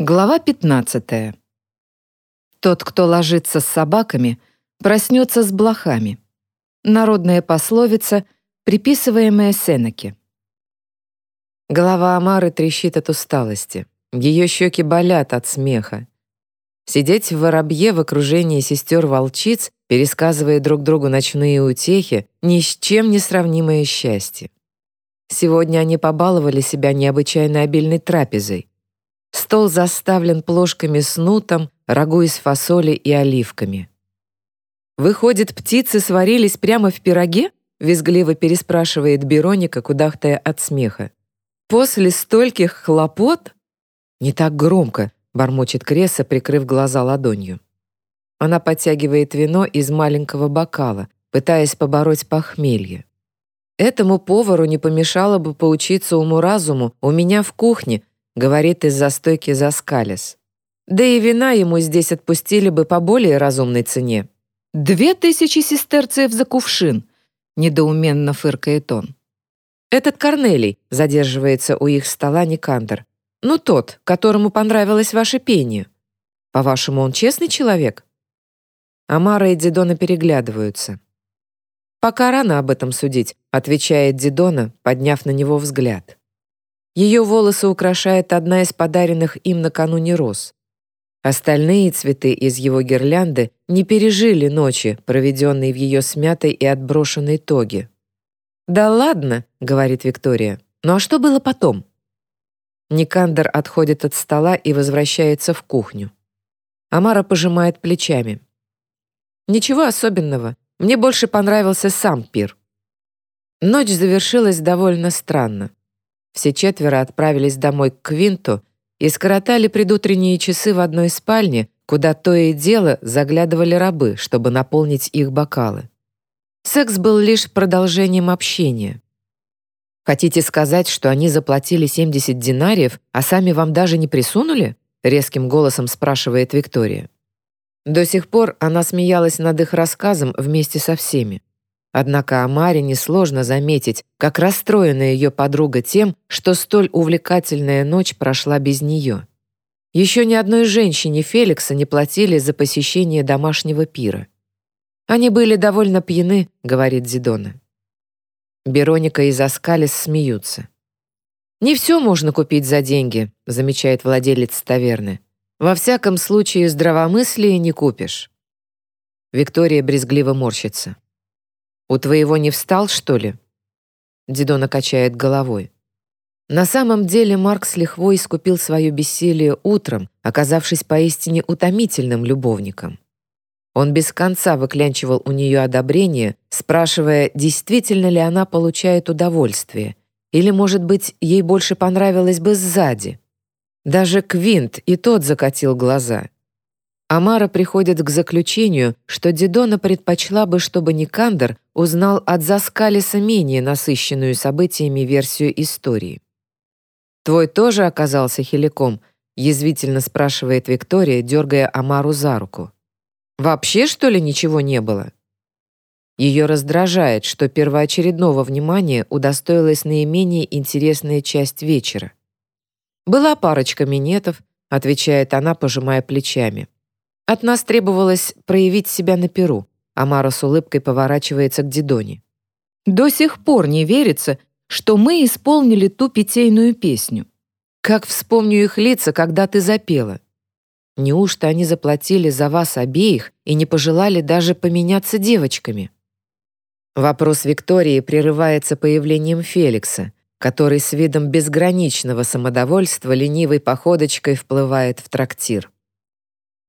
Глава 15. Тот, кто ложится с собаками, проснется с блохами. Народная пословица, приписываемая Сенеке. Голова Амары трещит от усталости. Ее щеки болят от смеха. Сидеть в воробье в окружении сестер-волчиц, пересказывая друг другу ночные утехи, ни с чем не сравнимое счастье. Сегодня они побаловали себя необычайно обильной трапезой. Стол заставлен плошками с нутом, рагу из фасоли и оливками. «Выходит, птицы сварились прямо в пироге?» — визгливо переспрашивает Бероника, кудахтая от смеха. «После стольких хлопот?» «Не так громко», — бормочет Креса, прикрыв глаза ладонью. Она подтягивает вино из маленького бокала, пытаясь побороть похмелье. Этому повару не помешало бы поучиться уму-разуму у меня в кухне, говорит из-за стойки Заскалис. Да и вина ему здесь отпустили бы по более разумной цене. «Две тысячи сестерцев за кувшин!» — недоуменно фыркает он. «Этот Корнелий», — задерживается у их стола Никандр. «Ну тот, которому понравилось ваше пение. По-вашему, он честный человек?» Амара и Дидона переглядываются. «Пока рано об этом судить», — отвечает Дидона, подняв на него взгляд. Ее волосы украшает одна из подаренных им накануне роз. Остальные цветы из его гирлянды не пережили ночи, проведенной в ее смятой и отброшенной тоге. «Да ладно», — говорит Виктория. «Ну а что было потом?» Никандер отходит от стола и возвращается в кухню. Амара пожимает плечами. «Ничего особенного. Мне больше понравился сам пир». Ночь завершилась довольно странно. Все четверо отправились домой к Квинту и скоротали предутренние часы в одной спальне, куда то и дело заглядывали рабы, чтобы наполнить их бокалы. Секс был лишь продолжением общения. «Хотите сказать, что они заплатили 70 динариев, а сами вам даже не присунули?» — резким голосом спрашивает Виктория. До сих пор она смеялась над их рассказом вместе со всеми. Однако Амаре несложно заметить, как расстроена ее подруга тем, что столь увлекательная ночь прошла без нее. Еще ни одной женщине Феликса не платили за посещение домашнего пира. «Они были довольно пьяны», — говорит Зидона. Бероника и Заскалис смеются. «Не все можно купить за деньги», — замечает владелец таверны. «Во всяком случае, здравомыслие не купишь». Виктория брезгливо морщится. «У твоего не встал, что ли?» Дидона качает головой. На самом деле Марк с лихвой искупил свое бессилие утром, оказавшись поистине утомительным любовником. Он без конца выклянчивал у нее одобрение, спрашивая, действительно ли она получает удовольствие, или, может быть, ей больше понравилось бы сзади. Даже Квинт и тот закатил глаза. Амара приходит к заключению, что Дидона предпочла бы, чтобы Никандр узнал от Заскалиса менее насыщенную событиями версию истории. «Твой тоже оказался хиликом?» — язвительно спрашивает Виктория, дергая Амару за руку. «Вообще, что ли, ничего не было?» Ее раздражает, что первоочередного внимания удостоилась наименее интересная часть вечера. «Была парочка минетов», — отвечает она, пожимая плечами. От нас требовалось проявить себя на перу. Амара с улыбкой поворачивается к Дидоне. До сих пор не верится, что мы исполнили ту питейную песню. Как вспомню их лица, когда ты запела. Неужто они заплатили за вас обеих и не пожелали даже поменяться девочками? Вопрос Виктории прерывается появлением Феликса, который с видом безграничного самодовольства ленивой походочкой вплывает в трактир.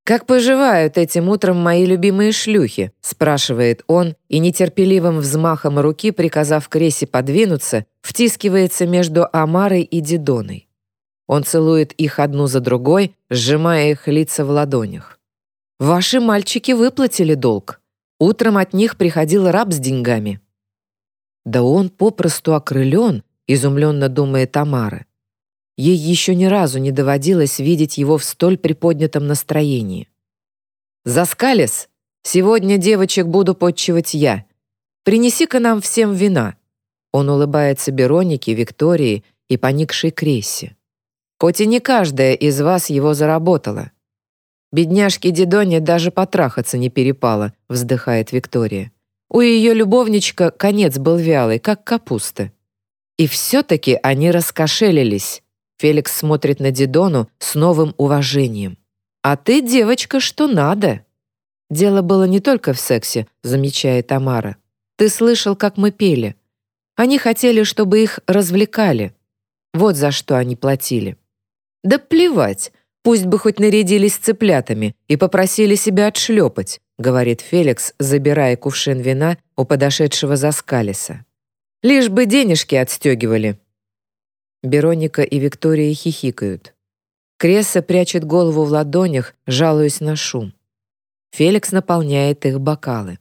«Как поживают этим утром мои любимые шлюхи?» — спрашивает он, и нетерпеливым взмахом руки, приказав Крессе подвинуться, втискивается между Амарой и Дидоной. Он целует их одну за другой, сжимая их лица в ладонях. «Ваши мальчики выплатили долг. Утром от них приходил раб с деньгами». «Да он попросту окрылен», — изумленно думает Тамара. Ей еще ни разу не доводилось видеть его в столь приподнятом настроении. «Заскалис, сегодня девочек буду подчивать я. Принеси-ка нам всем вина». Он улыбается Беронике, Виктории и поникшей Крессе. Хоть и не каждая из вас его заработала. Бедняжке Дидоне даже потрахаться не перепало, вздыхает Виктория. У ее любовничка конец был вялый, как капуста. И все-таки они раскошелились. Феликс смотрит на Дидону с новым уважением. «А ты, девочка, что надо?» «Дело было не только в сексе», — замечает Тамара. «Ты слышал, как мы пели. Они хотели, чтобы их развлекали. Вот за что они платили». «Да плевать, пусть бы хоть нарядились цыплятами и попросили себя отшлепать», говорит Феликс, забирая кувшин вина у подошедшего Заскалиса. «Лишь бы денежки отстегивали». Бероника и Виктория хихикают. Кресса прячет голову в ладонях, жалуясь на шум. Феликс наполняет их бокалы.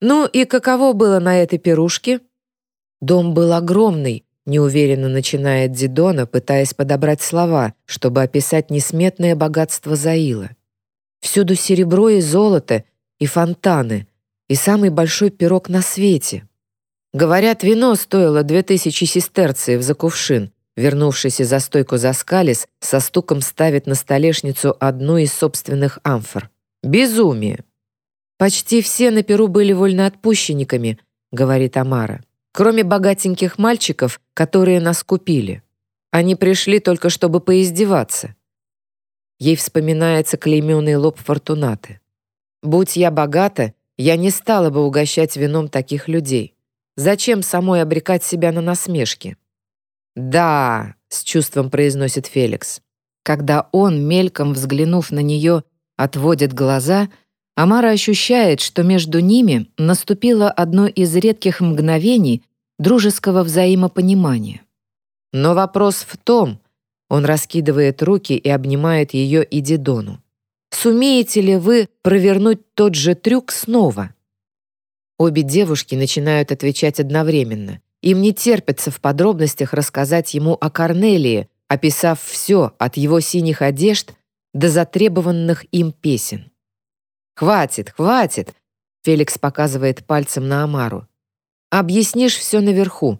«Ну и каково было на этой пирушке?» Дом был огромный, неуверенно начинает Дидона, пытаясь подобрать слова, чтобы описать несметное богатство Заила. Всюду серебро и золото, и фонтаны, и самый большой пирог на свете. Говорят, вино стоило две тысячи сестерциев за кувшин. Вернувшийся за стойку Заскалис со стуком ставит на столешницу одну из собственных амфор. Безумие. «Почти все на Перу были вольноотпущенниками», — говорит Амара. «Кроме богатеньких мальчиков, которые нас купили. Они пришли только, чтобы поиздеваться». Ей вспоминается клейменный лоб Фортунаты. «Будь я богата, я не стала бы угощать вином таких людей. Зачем самой обрекать себя на насмешки?» «Да», — с чувством произносит Феликс. Когда он, мельком взглянув на нее, отводит глаза, Амара ощущает, что между ними наступило одно из редких мгновений дружеского взаимопонимания. Но вопрос в том, он раскидывает руки и обнимает ее и Дидону. Сумеете ли вы провернуть тот же трюк снова? Обе девушки начинают отвечать одновременно. Им не терпится в подробностях рассказать ему о Корнелии, описав все от его синих одежд до затребованных им песен. «Хватит, хватит!» — Феликс показывает пальцем на Амару. «Объяснишь все наверху».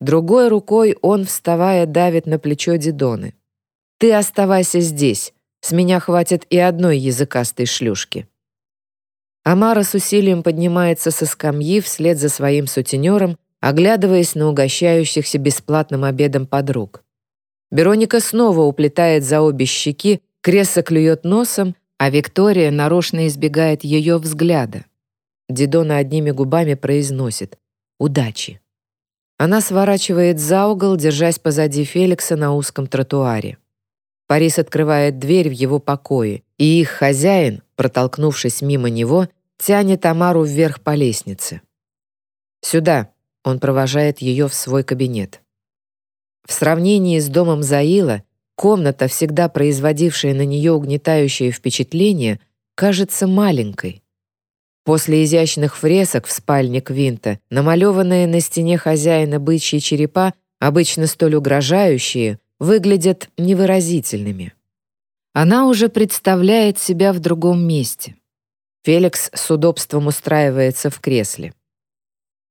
Другой рукой он, вставая, давит на плечо Дидоны. «Ты оставайся здесь. С меня хватит и одной языкастой шлюшки». Амара с усилием поднимается со скамьи вслед за своим сутенером, оглядываясь на угощающихся бесплатным обедом подруг. Вероника снова уплетает за обе щеки Кресса клюет носом, а Виктория нарочно избегает ее взгляда. Дидона одними губами произносит «Удачи». Она сворачивает за угол, держась позади Феликса на узком тротуаре. Парис открывает дверь в его покое, и их хозяин, протолкнувшись мимо него, тянет Тамару вверх по лестнице. «Сюда», — он провожает ее в свой кабинет. В сравнении с домом Заила Комната, всегда производившая на нее угнетающее впечатление, кажется маленькой. После изящных фресок в спальне Квинта, намалеванные на стене хозяина бычьи черепа, обычно столь угрожающие, выглядят невыразительными. Она уже представляет себя в другом месте. Феликс с удобством устраивается в кресле.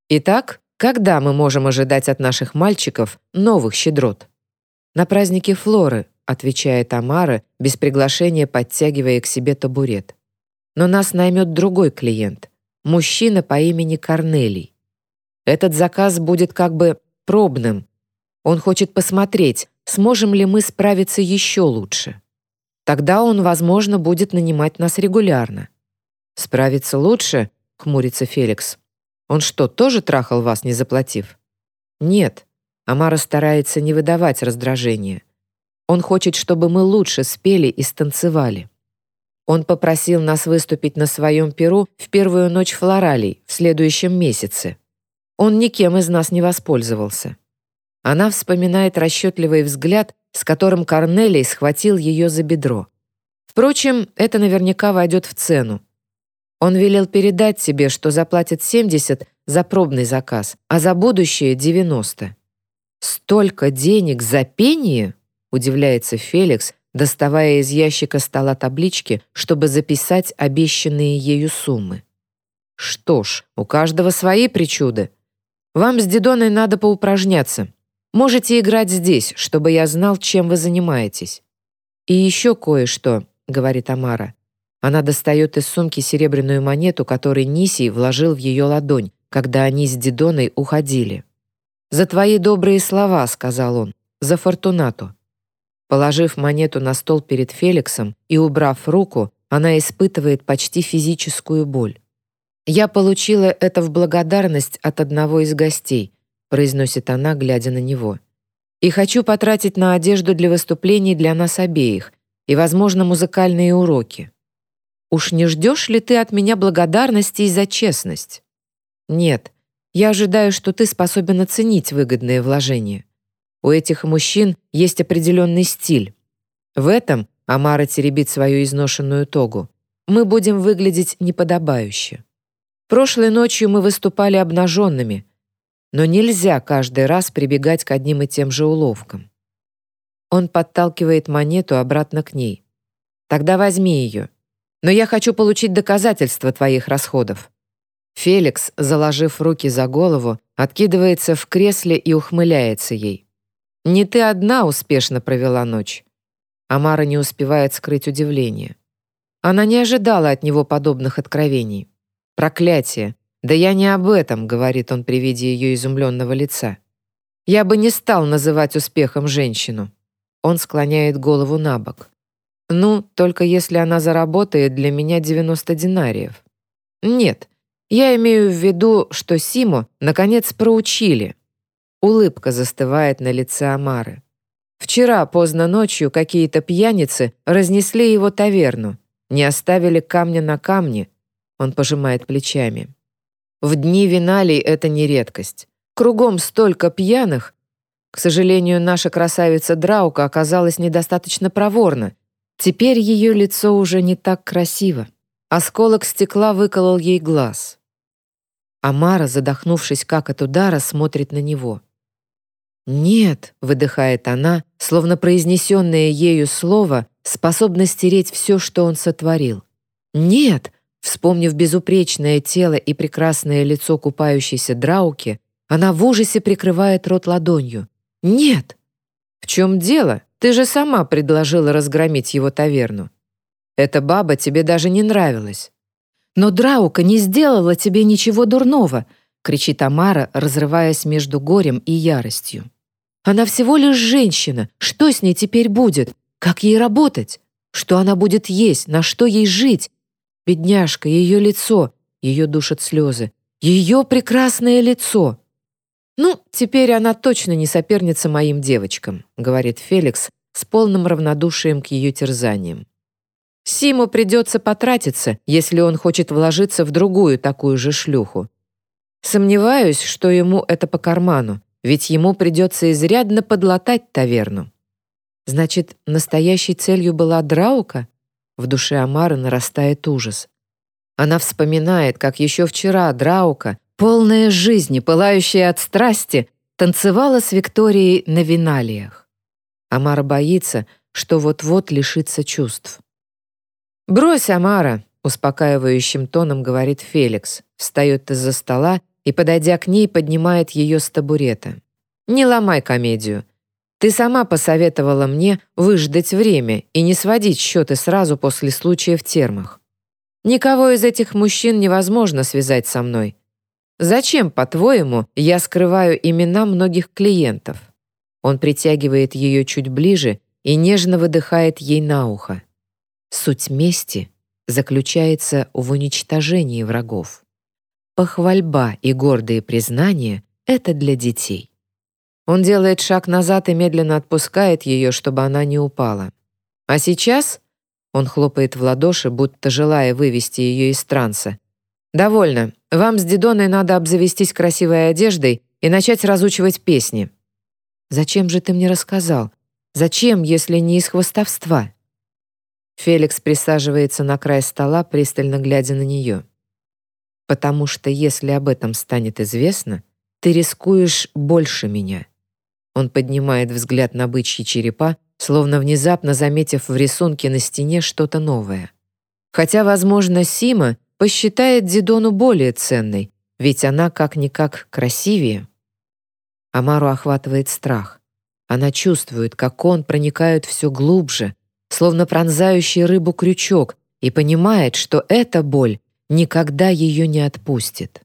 Итак, когда мы можем ожидать от наших мальчиков новых щедрот? «На празднике Флоры», — отвечает Тамара, без приглашения подтягивая к себе табурет. «Но нас наймет другой клиент, мужчина по имени Корнелий. Этот заказ будет как бы пробным. Он хочет посмотреть, сможем ли мы справиться еще лучше. Тогда он, возможно, будет нанимать нас регулярно». «Справиться лучше?» — хмурится Феликс. «Он что, тоже трахал вас, не заплатив?» «Нет, Амара старается не выдавать раздражения. Он хочет, чтобы мы лучше спели и станцевали. Он попросил нас выступить на своем перу в первую ночь флоралей в следующем месяце. Он никем из нас не воспользовался. Она вспоминает расчетливый взгляд, с которым Корнелий схватил ее за бедро. Впрочем, это наверняка войдет в цену. Он велел передать себе, что заплатит 70 за пробный заказ, а за будущее — 90. «Столько денег за пение?» — удивляется Феликс, доставая из ящика стола таблички, чтобы записать обещанные ею суммы. «Что ж, у каждого свои причуды. Вам с Дидоной надо поупражняться. Можете играть здесь, чтобы я знал, чем вы занимаетесь. И еще кое-что, говорит Амара. Она достает из сумки серебряную монету, которую Нисий вложил в ее ладонь, когда они с Дидоной уходили. «За твои добрые слова», — сказал он, — «за Фортунату». Положив монету на стол перед Феликсом и убрав руку, она испытывает почти физическую боль. «Я получила это в благодарность от одного из гостей», произносит она, глядя на него. «И хочу потратить на одежду для выступлений для нас обеих и, возможно, музыкальные уроки. Уж не ждешь ли ты от меня благодарности за честность? Нет, я ожидаю, что ты способен оценить выгодные вложения. У этих мужчин есть определенный стиль. В этом Амара теребит свою изношенную тогу. Мы будем выглядеть неподобающе. Прошлой ночью мы выступали обнаженными, но нельзя каждый раз прибегать к одним и тем же уловкам. Он подталкивает монету обратно к ней. Тогда возьми ее. Но я хочу получить доказательства твоих расходов. Феликс, заложив руки за голову, откидывается в кресле и ухмыляется ей. «Не ты одна успешно провела ночь. Амара не успевает скрыть удивление. Она не ожидала от него подобных откровений. «Проклятие! Да я не об этом», — говорит он при виде ее изумленного лица. «Я бы не стал называть успехом женщину». Он склоняет голову на бок. «Ну, только если она заработает для меня 90 динариев». «Нет, я имею в виду, что Симу, наконец, проучили». Улыбка застывает на лице Амары. Вчера поздно ночью какие-то пьяницы разнесли его таверну, не оставили камня на камне. Он пожимает плечами. В дни виналий это не редкость. Кругом столько пьяных. К сожалению, наша красавица Драука оказалась недостаточно проворна. Теперь ее лицо уже не так красиво. Осколок стекла выколол ей глаз. Амара, задохнувшись как от удара, смотрит на него. «Нет», — выдыхает она, словно произнесенное ею слово способно стереть все, что он сотворил. «Нет», вспомнив безупречное тело и прекрасное лицо купающейся Драуки, она в ужасе прикрывает рот ладонью. «Нет!» «В чем дело? Ты же сама предложила разгромить его таверну. Эта баба тебе даже не нравилась». «Но Драука не сделала тебе ничего дурного», — кричит Амара, разрываясь между горем и яростью. «Она всего лишь женщина. Что с ней теперь будет? Как ей работать? Что она будет есть? На что ей жить? Бедняжка, ее лицо, ее душат слезы. Ее прекрасное лицо!» «Ну, теперь она точно не соперница моим девочкам», — говорит Феликс с полным равнодушием к ее терзаниям. Симу придется потратиться, если он хочет вложиться в другую такую же шлюху. Сомневаюсь, что ему это по карману, ведь ему придется изрядно подлатать таверну. Значит, настоящей целью была Драука? В душе Амары нарастает ужас. Она вспоминает, как еще вчера Драука, полная жизни, пылающая от страсти, танцевала с Викторией на виналиях. Амара боится, что вот-вот лишится чувств. «Брось, Амара!» — успокаивающим тоном говорит Феликс, встает из-за стола и, подойдя к ней, поднимает ее с табурета. «Не ломай комедию. Ты сама посоветовала мне выждать время и не сводить счеты сразу после случая в термах. Никого из этих мужчин невозможно связать со мной. Зачем, по-твоему, я скрываю имена многих клиентов?» Он притягивает ее чуть ближе и нежно выдыхает ей на ухо. Суть мести заключается в уничтожении врагов. Похвальба и гордые признания — это для детей. Он делает шаг назад и медленно отпускает ее, чтобы она не упала. А сейчас он хлопает в ладоши, будто желая вывести ее из транса. «Довольно. Вам с Дидоной надо обзавестись красивой одеждой и начать разучивать песни». «Зачем же ты мне рассказал? Зачем, если не из хвостовства?» Феликс присаживается на край стола, пристально глядя на нее. «Потому что если об этом станет известно, ты рискуешь больше меня». Он поднимает взгляд на бычьи черепа, словно внезапно заметив в рисунке на стене что-то новое. Хотя, возможно, Сима посчитает Дидону более ценной, ведь она как-никак красивее. Амару охватывает страх. Она чувствует, как он проникает все глубже, словно пронзающий рыбу крючок, и понимает, что эта боль никогда ее не отпустит.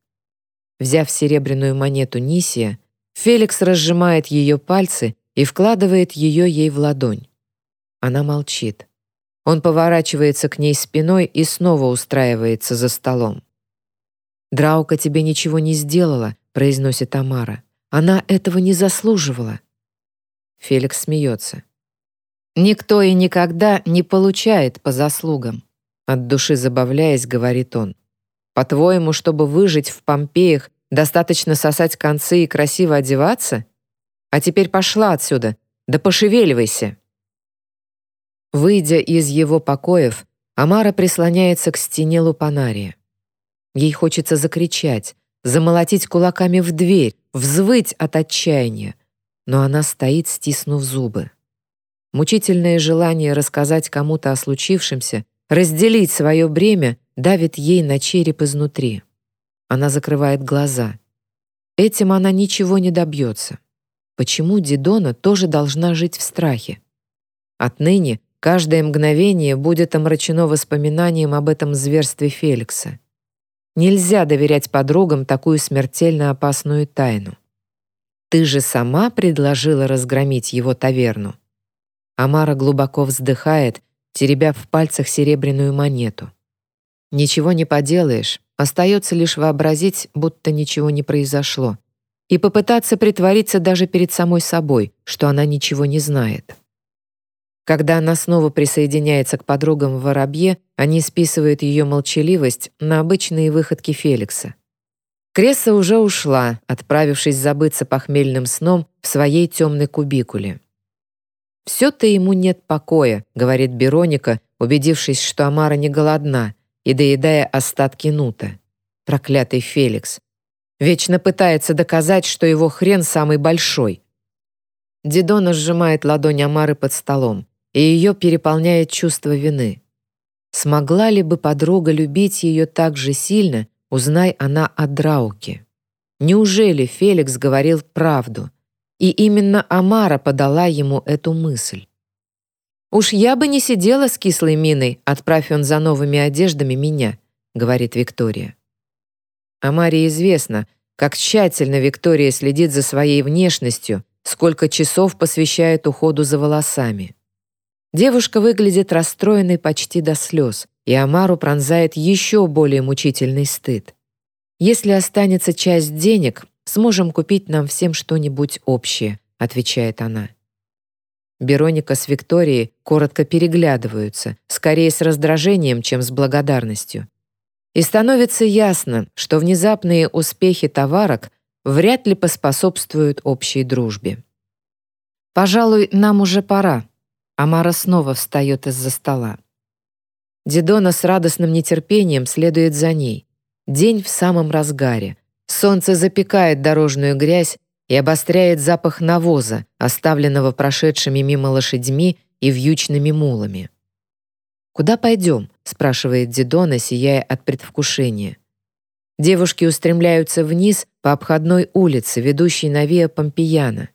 Взяв серебряную монету Нисия, Феликс разжимает ее пальцы и вкладывает ее ей в ладонь. Она молчит. Он поворачивается к ней спиной и снова устраивается за столом. «Драука тебе ничего не сделала», — произносит Тамара. «Она этого не заслуживала». Феликс смеется. «Никто и никогда не получает по заслугам», от души забавляясь, говорит он. «По-твоему, чтобы выжить в Помпеях, достаточно сосать концы и красиво одеваться? А теперь пошла отсюда, да пошевеливайся!» Выйдя из его покоев, Амара прислоняется к стене лупанария. Ей хочется закричать, замолотить кулаками в дверь, взвыть от отчаяния, но она стоит, стиснув зубы. Мучительное желание рассказать кому-то о случившемся, разделить свое бремя, давит ей на череп изнутри. Она закрывает глаза. Этим она ничего не добьется. Почему Дидона тоже должна жить в страхе? Отныне каждое мгновение будет омрачено воспоминанием об этом зверстве Феликса. Нельзя доверять подругам такую смертельно опасную тайну. Ты же сама предложила разгромить его таверну. Амара глубоко вздыхает, теребя в пальцах серебряную монету. Ничего не поделаешь, остается лишь вообразить, будто ничего не произошло, и попытаться притвориться даже перед самой собой, что она ничего не знает. Когда она снова присоединяется к подругам в Воробье, они списывают ее молчаливость на обычные выходки Феликса. Кресса уже ушла, отправившись забыться похмельным сном в своей темной кубикуле. «Все-то ему нет покоя», — говорит Бероника, убедившись, что Амара не голодна, и доедая остатки нута. Проклятый Феликс. Вечно пытается доказать, что его хрен самый большой. Дидона сжимает ладонь Амары под столом и ее переполняет чувство вины. Смогла ли бы подруга любить ее так же сильно, узнай она о Драуке? Неужели Феликс говорил правду? И именно Амара подала ему эту мысль. «Уж я бы не сидела с кислой миной, отправь он за новыми одеждами меня», — говорит Виктория. Амаре известно, как тщательно Виктория следит за своей внешностью, сколько часов посвящает уходу за волосами. Девушка выглядит расстроенной почти до слез, и Амару пронзает еще более мучительный стыд. «Если останется часть денег, сможем купить нам всем что-нибудь общее», — отвечает она. Бероника с Викторией коротко переглядываются, скорее с раздражением, чем с благодарностью. И становится ясно, что внезапные успехи товарок вряд ли поспособствуют общей дружбе. «Пожалуй, нам уже пора», Амара снова встает из-за стола. Дидона с радостным нетерпением следует за ней. День в самом разгаре. Солнце запекает дорожную грязь и обостряет запах навоза, оставленного прошедшими мимо лошадьми и вьючными мулами. «Куда пойдем?» — спрашивает Дидона, сияя от предвкушения. Девушки устремляются вниз по обходной улице, ведущей на Виа Помпеяна.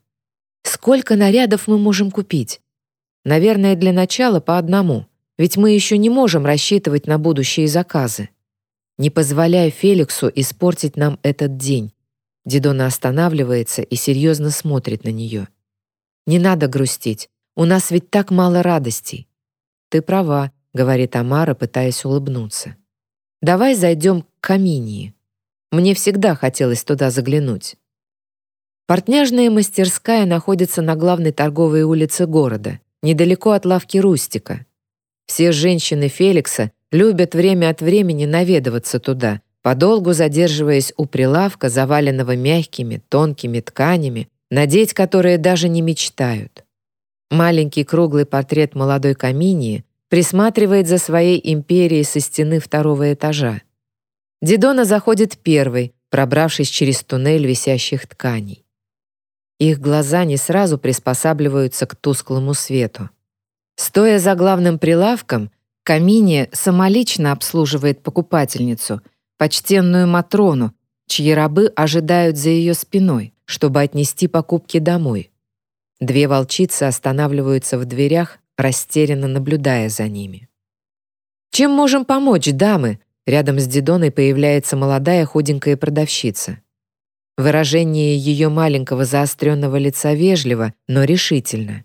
«Сколько нарядов мы можем купить?» Наверное, для начала по одному, ведь мы еще не можем рассчитывать на будущие заказы. Не позволяя Феликсу испортить нам этот день. Дидона останавливается и серьезно смотрит на нее. «Не надо грустить, у нас ведь так мало радостей». «Ты права», — говорит Амара, пытаясь улыбнуться. «Давай зайдем к Каминии. Мне всегда хотелось туда заглянуть». Портняжная мастерская находится на главной торговой улице города — недалеко от лавки Рустика. Все женщины Феликса любят время от времени наведываться туда, подолгу задерживаясь у прилавка, заваленного мягкими, тонкими тканями, надеть которые даже не мечтают. Маленький круглый портрет молодой Каминии присматривает за своей империей со стены второго этажа. Дидона заходит первой, пробравшись через туннель висящих тканей. Их глаза не сразу приспосабливаются к тусклому свету. Стоя за главным прилавком, Камине самолично обслуживает покупательницу, почтенную Матрону, чьи рабы ожидают за ее спиной, чтобы отнести покупки домой. Две волчицы останавливаются в дверях, растерянно наблюдая за ними. «Чем можем помочь, дамы?» Рядом с Дидоной появляется молодая худенькая продавщица. Выражение ее маленького заостренного лица вежливо, но решительно.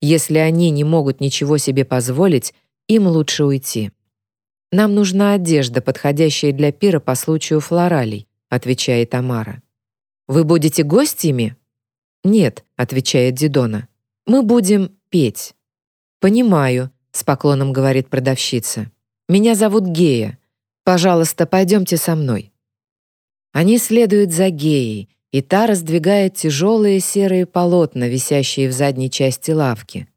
Если они не могут ничего себе позволить, им лучше уйти. «Нам нужна одежда, подходящая для пира по случаю флоралей», отвечает Тамара. «Вы будете гостями?» «Нет», — отвечает Дидона. «Мы будем петь». «Понимаю», — с поклоном говорит продавщица. «Меня зовут Гея. Пожалуйста, пойдемте со мной». Они следуют за Геей, и та раздвигает тяжелые серые полотна, висящие в задней части лавки.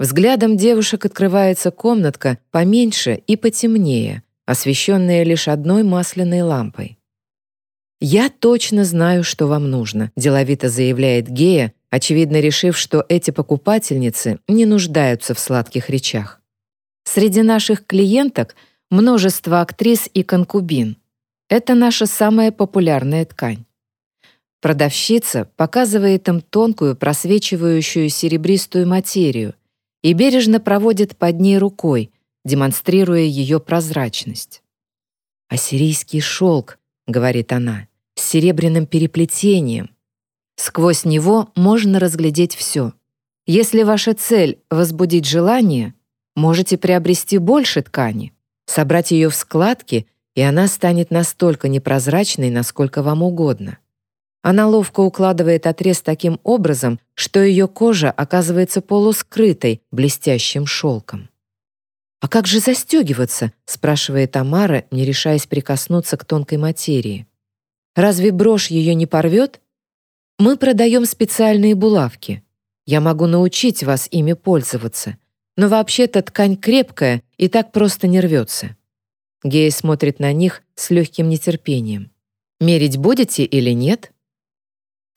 Взглядом девушек открывается комнатка поменьше и потемнее, освещенная лишь одной масляной лампой. «Я точно знаю, что вам нужно», — деловито заявляет Гея, очевидно решив, что эти покупательницы не нуждаются в сладких речах. «Среди наших клиенток множество актрис и конкубин. Это наша самая популярная ткань». Продавщица показывает им тонкую, просвечивающую серебристую материю и бережно проводит под ней рукой, демонстрируя ее прозрачность. «Ассирийский шелк», — говорит она, с серебряным переплетением. Сквозь него можно разглядеть все. Если ваша цель — возбудить желание, можете приобрести больше ткани, собрать ее в складки, и она станет настолько непрозрачной, насколько вам угодно. Она ловко укладывает отрез таким образом, что ее кожа оказывается полускрытой блестящим шелком. «А как же застегиваться?» — спрашивает Тамара, не решаясь прикоснуться к тонкой материи. Разве брошь ее не порвет? Мы продаем специальные булавки. Я могу научить вас ими пользоваться. Но вообще-то ткань крепкая и так просто не рвется. Гея смотрит на них с легким нетерпением. «Мерить будете или нет?»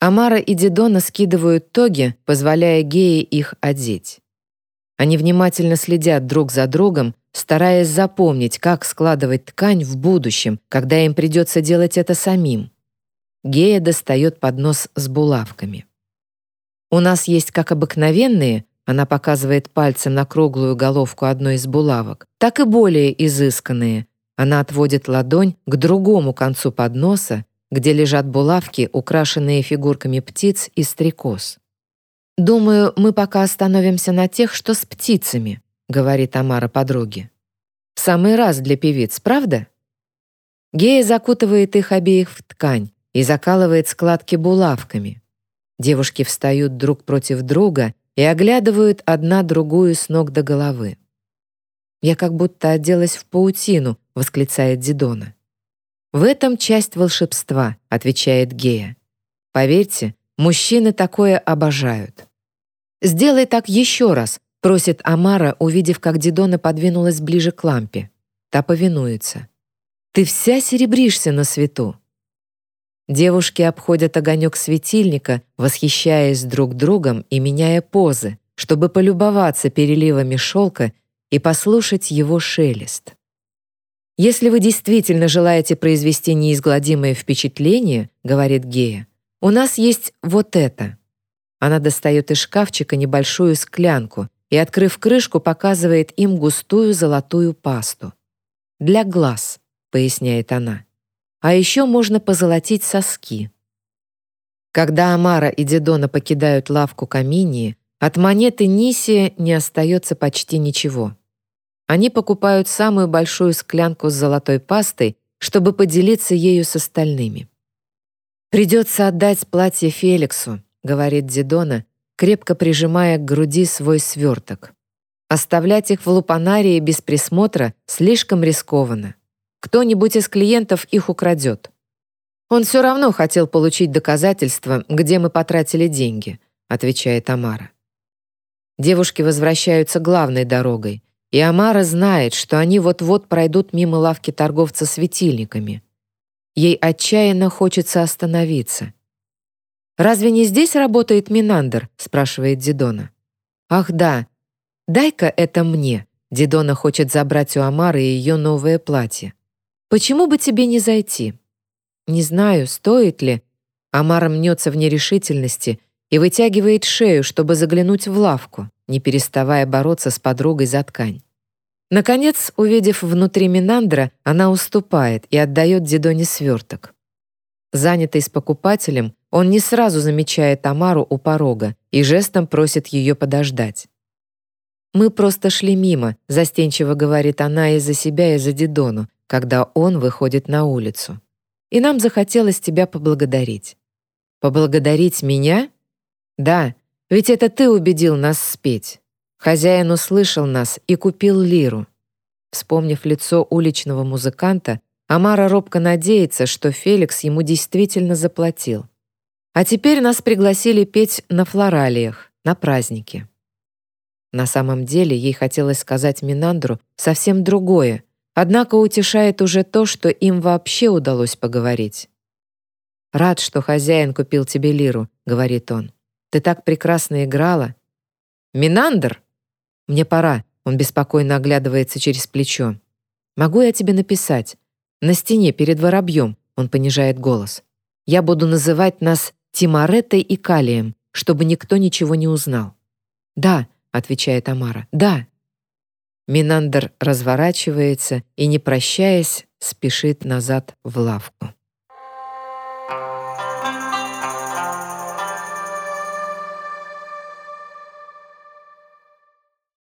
Амара и Дидона скидывают тоги, позволяя Гее их одеть. Они внимательно следят друг за другом, стараясь запомнить, как складывать ткань в будущем, когда им придется делать это самим. Гея достает поднос с булавками. «У нас есть как обыкновенные», она показывает пальцем на круглую головку одной из булавок, так и более изысканные. Она отводит ладонь к другому концу подноса, где лежат булавки, украшенные фигурками птиц и стрекоз. «Думаю, мы пока остановимся на тех, что с птицами», — говорит Тамара подруге. «В самый раз для певиц, правда?» Гея закутывает их обеих в ткань, и закалывает складки булавками. Девушки встают друг против друга и оглядывают одна другую с ног до головы. «Я как будто оделась в паутину», — восклицает Дидона. «В этом часть волшебства», — отвечает Гея. «Поверьте, мужчины такое обожают». «Сделай так еще раз», — просит Амара, увидев, как Дидона подвинулась ближе к лампе. Та повинуется. «Ты вся серебришься на свету». Девушки обходят огонек светильника, восхищаясь друг другом и меняя позы, чтобы полюбоваться переливами шелка и послушать его шелест. «Если вы действительно желаете произвести неизгладимое впечатление, — говорит Гея, — у нас есть вот это». Она достает из шкафчика небольшую склянку и, открыв крышку, показывает им густую золотую пасту. «Для глаз», — поясняет она. А еще можно позолотить соски. Когда Амара и Дедона покидают лавку Каминии, от монеты Нисия не остается почти ничего. Они покупают самую большую склянку с золотой пастой, чтобы поделиться ею с остальными. «Придется отдать платье Феликсу», — говорит Дедона, крепко прижимая к груди свой сверток. «Оставлять их в лупанарии без присмотра слишком рискованно. Кто-нибудь из клиентов их украдет. Он все равно хотел получить доказательства, где мы потратили деньги, отвечает Амара. Девушки возвращаются главной дорогой, и Амара знает, что они вот-вот пройдут мимо лавки торговца светильниками. Ей отчаянно хочется остановиться. «Разве не здесь работает Минандер?» — спрашивает Дидона. «Ах да, дай-ка это мне». Дидона хочет забрать у Амары ее новое платье. Почему бы тебе не зайти? Не знаю, стоит ли. Амара мнется в нерешительности и вытягивает шею, чтобы заглянуть в лавку, не переставая бороться с подругой за ткань. Наконец, увидев внутри Минандра, она уступает и отдает Дидоне сверток. Занятый с покупателем, он не сразу замечает Тамару у порога и жестом просит ее подождать. «Мы просто шли мимо», — застенчиво говорит она и за себя, и за Дидону, когда он выходит на улицу. «И нам захотелось тебя поблагодарить». «Поблагодарить меня?» «Да, ведь это ты убедил нас спеть. Хозяин услышал нас и купил лиру». Вспомнив лицо уличного музыканта, Амара робко надеется, что Феликс ему действительно заплатил. А теперь нас пригласили петь на флоралиях, на празднике. На самом деле ей хотелось сказать Минандру совсем другое, однако утешает уже то, что им вообще удалось поговорить. «Рад, что хозяин купил тебе лиру», — говорит он. «Ты так прекрасно играла». «Минандр!» «Мне пора», — он беспокойно оглядывается через плечо. «Могу я тебе написать?» «На стене перед воробьем», — он понижает голос. «Я буду называть нас Тимаретой и Калием, чтобы никто ничего не узнал». «Да», отвечает Амара. «Да». Минандр разворачивается и, не прощаясь, спешит назад в лавку.